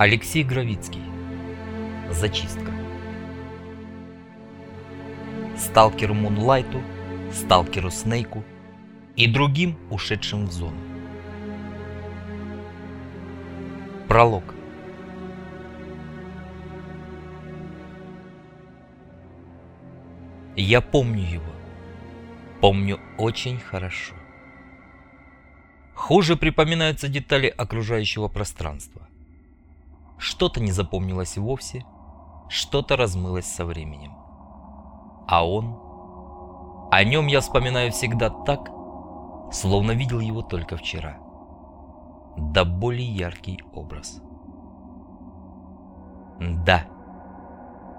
Алексей Гравицкий. Зачистка. Сталкеру Мунлайту, сталкеру Снейку и другим ушедшим в зону. Пролог. Я помню его. Помню очень хорошо. Хуже припоминаются детали окружающего пространства. Что-то не запомнилось вовсе, что-то размылось со временем. А он? О нем я вспоминаю всегда так, словно видел его только вчера. Да более яркий образ. Да.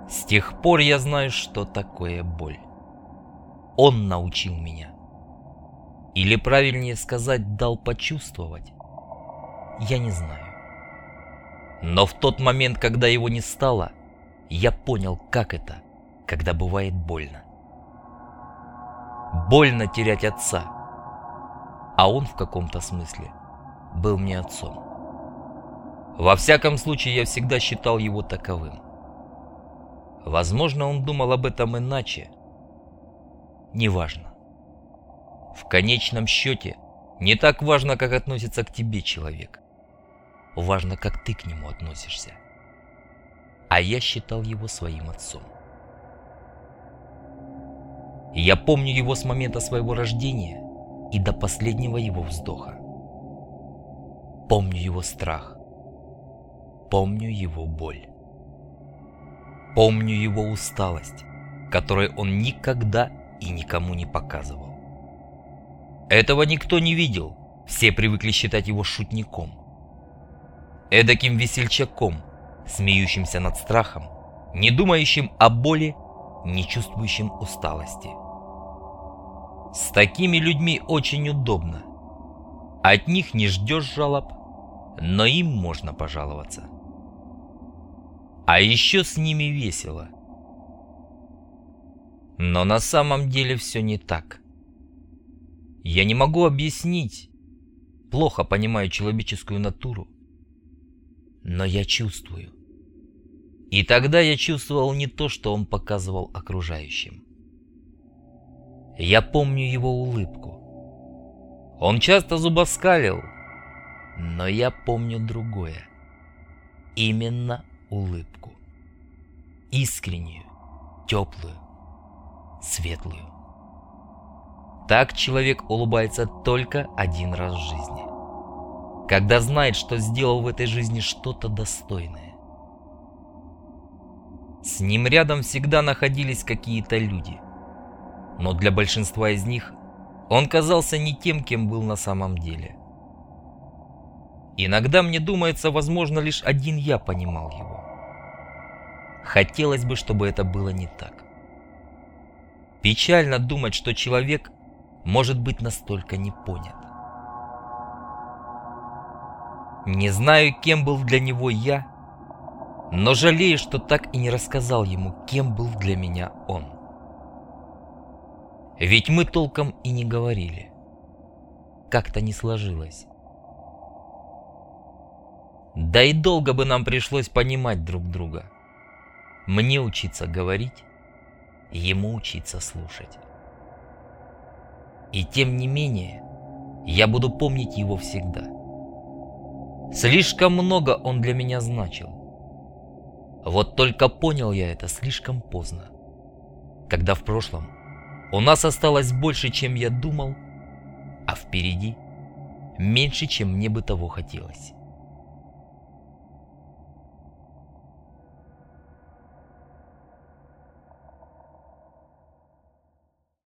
С тех пор я знаю, что такое боль. Он научил меня. Или правильнее сказать, дал почувствовать. Я не знаю. Но в тот момент, когда его не стало, я понял, как это, когда бывает больно. Больно терять отца. А он в каком-то смысле был мне отцом. Во всяком случае, я всегда считал его таковым. Возможно, он думал об этом иначе. Неважно. В конечном счете, не так важно, как относится к тебе человек. Важно, как ты к нему относишься. А я считал его своим отцом. Я помню его с момента своего рождения и до последнего его вздоха. Помню его страх. Помню его боль. Помню его усталость, которой он никогда и никому не показывал. Этого никто не видел, все привыкли считать его шутником эдаким весельчаком, смеющимся над страхом, не думающим о боли, не чувствующим усталости. С такими людьми очень удобно. От них не ждешь жалоб, но им можно пожаловаться. А еще с ними весело. Но на самом деле все не так. Я не могу объяснить, плохо понимаю человеческую натуру, но я чувствую. И тогда я чувствовал не то, что он показывал окружающим. Я помню его улыбку. Он часто зубоскалил, но я помню другое. Именно улыбку. Искреннюю, теплую, светлую. Так человек улыбается только один раз в жизни когда знает, что сделал в этой жизни что-то достойное. С ним рядом всегда находились какие-то люди, но для большинства из них он казался не тем, кем был на самом деле. Иногда мне думается, возможно, лишь один я понимал его. Хотелось бы, чтобы это было не так. Печально думать, что человек может быть настолько не понят. Не знаю, кем был для него я, но жалею, что так и не рассказал ему, кем был для меня он. Ведь мы толком и не говорили. Как-то не сложилось. Да и долго бы нам пришлось понимать друг друга. Мне учиться говорить, ему учиться слушать. И тем не менее, я буду помнить его всегда. Слишком много он для меня значил. Вот только понял я это слишком поздно. Когда в прошлом у нас осталось больше, чем я думал, а впереди меньше, чем мне бы того хотелось.